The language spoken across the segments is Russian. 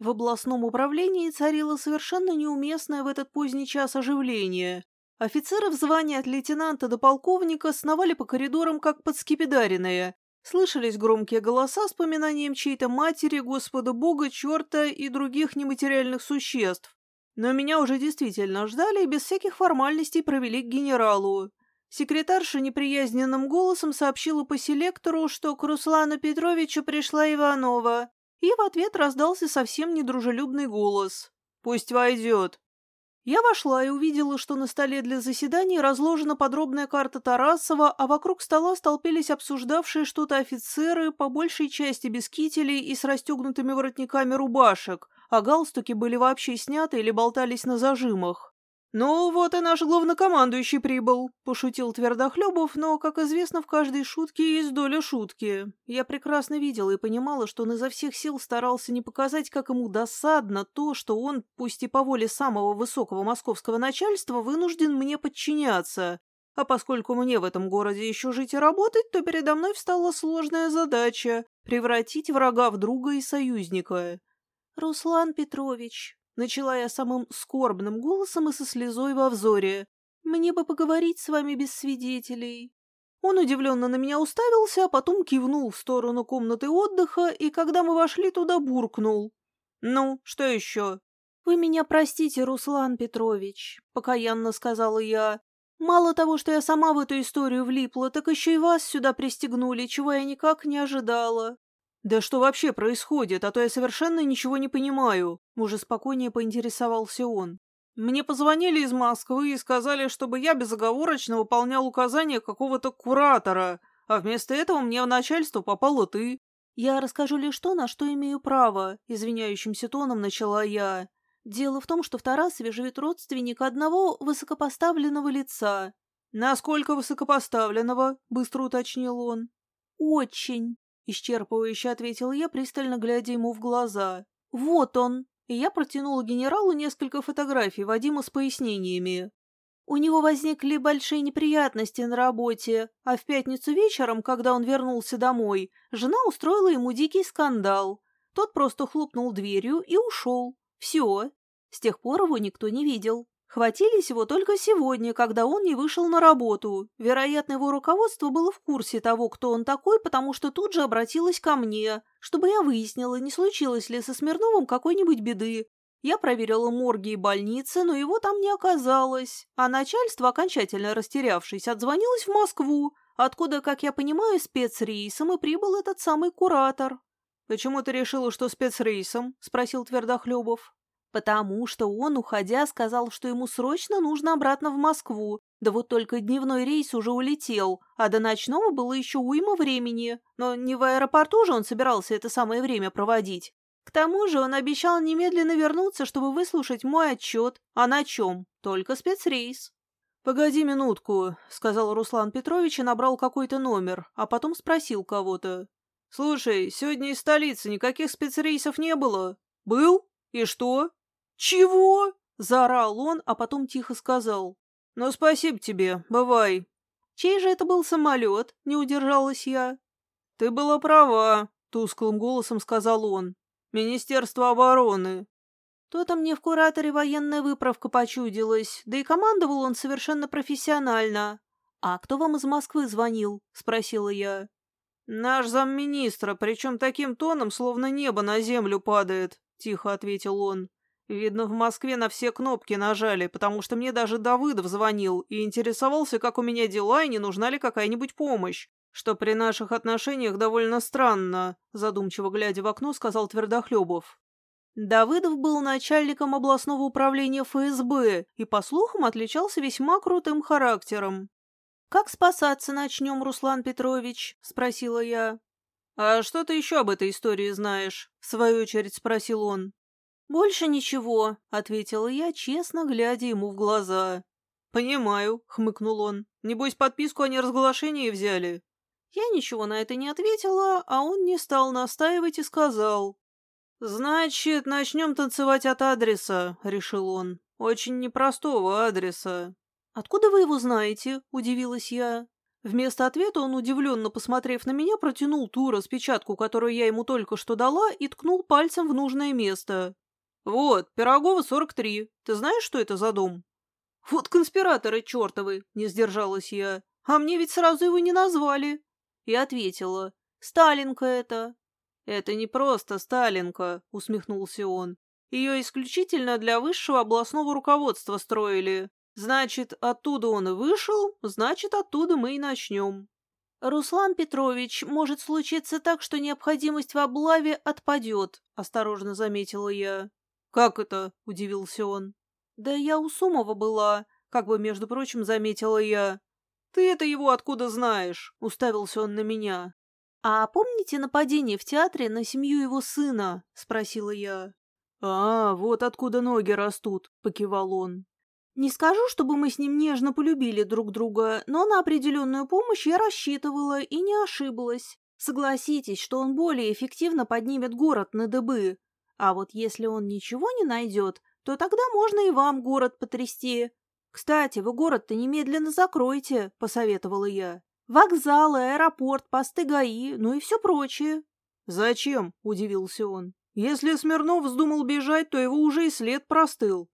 В областном управлении царило совершенно неуместное в этот поздний час оживление. Офицеры в звании от лейтенанта до полковника сновали по коридорам, как подскипидаренные. Слышались громкие голоса с поминанием чьей-то матери, Господа Бога, черта и других нематериальных существ. Но меня уже действительно ждали и без всяких формальностей провели к генералу. Секретарша неприязненным голосом сообщила по селектору, что к Руслану Петровичу пришла Иванова, и в ответ раздался совсем недружелюбный голос. «Пусть войдет». Я вошла и увидела, что на столе для заседаний разложена подробная карта Тарасова, а вокруг стола столпились обсуждавшие что-то офицеры, по большей части без кителей и с расстегнутыми воротниками рубашек, а галстуки были вообще сняты или болтались на зажимах. «Ну, вот и наш главнокомандующий прибыл», — пошутил Твердохлебов, но, как известно, в каждой шутке есть доля шутки. Я прекрасно видела и понимала, что он изо всех сил старался не показать, как ему досадно то, что он, пусть и по воле самого высокого московского начальства, вынужден мне подчиняться. А поскольку мне в этом городе еще жить и работать, то передо мной встала сложная задача — превратить врага в друга и союзника. «Руслан Петрович», Начала я самым скорбным голосом и со слезой во взоре. «Мне бы поговорить с вами без свидетелей». Он удивленно на меня уставился, а потом кивнул в сторону комнаты отдыха, и когда мы вошли туда, буркнул. «Ну, что еще?» «Вы меня простите, Руслан Петрович», — покаянно сказала я. «Мало того, что я сама в эту историю влипла, так еще и вас сюда пристегнули, чего я никак не ожидала. «Да что вообще происходит, а то я совершенно ничего не понимаю», — уже спокойнее поинтересовался он. «Мне позвонили из Москвы и сказали, чтобы я безоговорочно выполнял указания какого-то куратора, а вместо этого мне в начальство попала ты». «Я расскажу лишь то, на что имею право», — извиняющимся тоном начала я. «Дело в том, что в Тарасове живет родственник одного высокопоставленного лица». «Насколько высокопоставленного?» — быстро уточнил он. «Очень», Исчерпывающе ответил я, пристально глядя ему в глаза. «Вот он!» И я протянула генералу несколько фотографий Вадима с пояснениями. У него возникли большие неприятности на работе, а в пятницу вечером, когда он вернулся домой, жена устроила ему дикий скандал. Тот просто хлопнул дверью и ушел. Все. С тех пор его никто не видел. Хватились его только сегодня, когда он не вышел на работу. Вероятно, его руководство было в курсе того, кто он такой, потому что тут же обратилось ко мне, чтобы я выяснила, не случилось ли со Смирновым какой-нибудь беды. Я проверила морги и больницы, но его там не оказалось. А начальство, окончательно растерявшись, отзвонилось в Москву, откуда, как я понимаю, спецрейсом и прибыл этот самый куратор. «Почему ты решила, что спецрейсом?» — спросил Твердохлебов. Потому что он, уходя, сказал, что ему срочно нужно обратно в Москву. Да вот только дневной рейс уже улетел, а до ночного было еще уйма времени. Но не в аэропорту же он собирался это самое время проводить. К тому же он обещал немедленно вернуться, чтобы выслушать мой отчет. А на чем? Только спецрейс. «Погоди минутку», — сказал Руслан Петрович и набрал какой-то номер, а потом спросил кого-то. «Слушай, сегодня из столицы никаких спецрейсов не было?» «Был? И что?» «Чего?» — заорал он, а потом тихо сказал. «Ну, спасибо тебе, бывай». «Чей же это был самолет?» — не удержалась я. «Ты была права», — тусклым голосом сказал он. «Министерство обороны». То-то мне в кураторе военная выправка почудилась, да и командовал он совершенно профессионально. «А кто вам из Москвы звонил?» — спросила я. «Наш замминистра, причем таким тоном, словно небо на землю падает», — тихо ответил он. Видно, в Москве на все кнопки нажали, потому что мне даже Давыдов звонил и интересовался, как у меня дела и не нужна ли какая-нибудь помощь. Что при наших отношениях довольно странно, задумчиво глядя в окно, сказал Твердохлебов. Давыдов был начальником областного управления ФСБ и, по слухам, отличался весьма крутым характером. «Как спасаться начнем, Руслан Петрович?» — спросила я. «А что ты еще об этой истории знаешь?» — в свою очередь спросил он. «Больше ничего», — ответила я, честно глядя ему в глаза. «Понимаю», — хмыкнул он. «Небось, подписку о неразглашении взяли?» Я ничего на это не ответила, а он не стал настаивать и сказал. «Значит, начнем танцевать от адреса», — решил он. «Очень непростого адреса». «Откуда вы его знаете?» — удивилась я. Вместо ответа он, удивленно посмотрев на меня, протянул ту распечатку, которую я ему только что дала, и ткнул пальцем в нужное место. «Вот, Пирогова, 43. Ты знаешь, что это за дом?» «Вот конспираторы чертовы!» — не сдержалась я. «А мне ведь сразу его не назвали!» И ответила. «Сталинка это!» «Это не просто Сталинка», — усмехнулся он. «Ее исключительно для высшего областного руководства строили. Значит, оттуда он и вышел, значит, оттуда мы и начнем. Руслан Петрович, может случиться так, что необходимость в облаве отпадет, осторожно заметила я. Как это? удивился он. Да я у Сумова была, как бы, между прочим, заметила я. Ты это его откуда знаешь? уставился он на меня. «А помните нападение в театре на семью его сына?» — спросила я. «А, вот откуда ноги растут», — покивал он. Не скажу, чтобы мы с ним нежно полюбили друг друга, но на определенную помощь я рассчитывала и не ошиблась. Согласитесь, что он более эффективно поднимет город на дыбы. А вот если он ничего не найдет, то тогда можно и вам город потрясти. Кстати, вы город-то немедленно закройте, посоветовала я. Вокзалы, аэропорт, посты ГАИ, ну и все прочее. Зачем? удивился он. Если Смирнов вздумал бежать, то его уже и след простыл.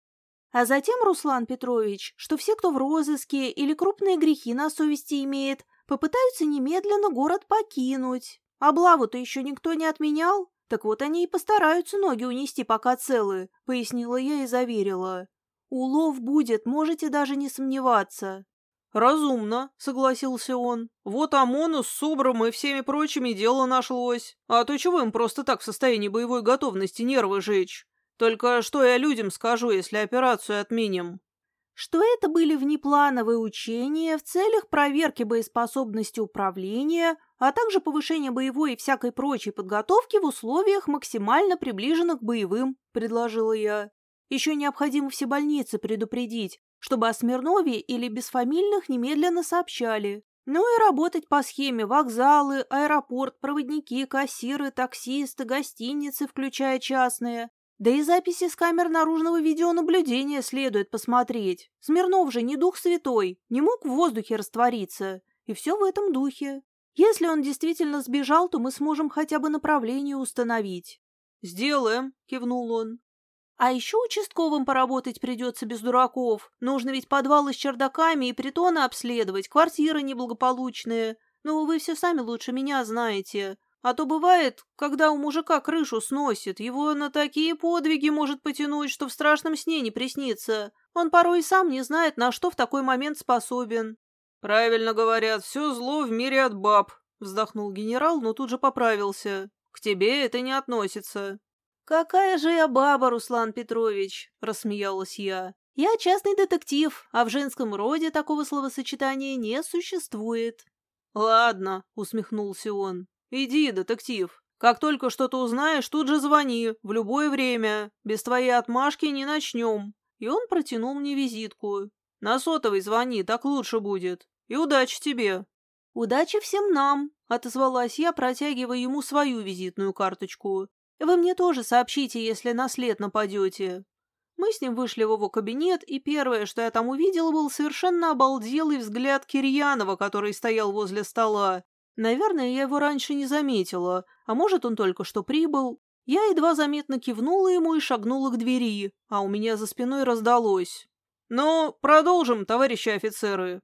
А затем, Руслан Петрович, что все, кто в розыске или крупные грехи на совести имеет, попытаются немедленно город покинуть. Облаву-то еще никто не отменял, так вот они и постараются ноги унести, пока целы, пояснила я и заверила. Улов будет, можете даже не сомневаться. «Разумно», — согласился он. «Вот ОМОНу с СОБРом и всеми прочими дело нашлось. А то чего им просто так в состоянии боевой готовности нервы жечь? Только что я людям скажу, если операцию отменим? Что это были внеплановые учения в целях проверки боеспособности управления, а также повышения боевой и всякой прочей подготовки в условиях, максимально приближенных к боевым, предложила я. Еще необходимо все больницы предупредить, чтобы о Смирнове или бесфамильных немедленно сообщали. Ну и работать по схеме вокзалы, аэропорт, проводники, кассиры, таксисты, гостиницы, включая частные. Да и записи с камер наружного видеонаблюдения следует посмотреть. Смирнов же не дух святой, не мог в воздухе раствориться. И все в этом духе. Если он действительно сбежал, то мы сможем хотя бы направление установить. «Сделаем», — кивнул он. «А еще участковым поработать придется без дураков. Нужно ведь подвалы с чердаками и притоны обследовать, квартиры неблагополучные. Ну, вы все сами лучше меня знаете. А то бывает, когда у мужика крышу сносит, его на такие подвиги может потянуть, что в страшном сне не приснится. Он порой и сам не знает, на что в такой момент способен. «Правильно говорят, все зло в мире от баб», — вздохнул генерал, но тут же поправился. «К тебе это не относится». «Какая же я баба, Руслан Петрович!» — рассмеялась я. «Я частный детектив, а в женском роде такого словосочетания не существует». «Ладно», — усмехнулся он. «Иди, детектив. Как только что-то узнаешь, тут же звони, в любое время. Без твоей отмашки не начнем». И он протянул мне визитку. «На сотовый звони, так лучше будет. И удачи тебе». «Удачи всем нам», — отозвалась я, протягивая ему свою визитную карточку. «Вы мне тоже сообщите, если на след нападете». Мы с ним вышли в его кабинет, и первое, что я там увидел, был совершенно обалделый взгляд Кирьянова, который стоял возле стола. Наверное, я его раньше не заметила, а может, он только что прибыл. Я едва заметно кивнула ему и шагнула к двери, а у меня за спиной раздалось. «Ну, продолжим, товарищи офицеры.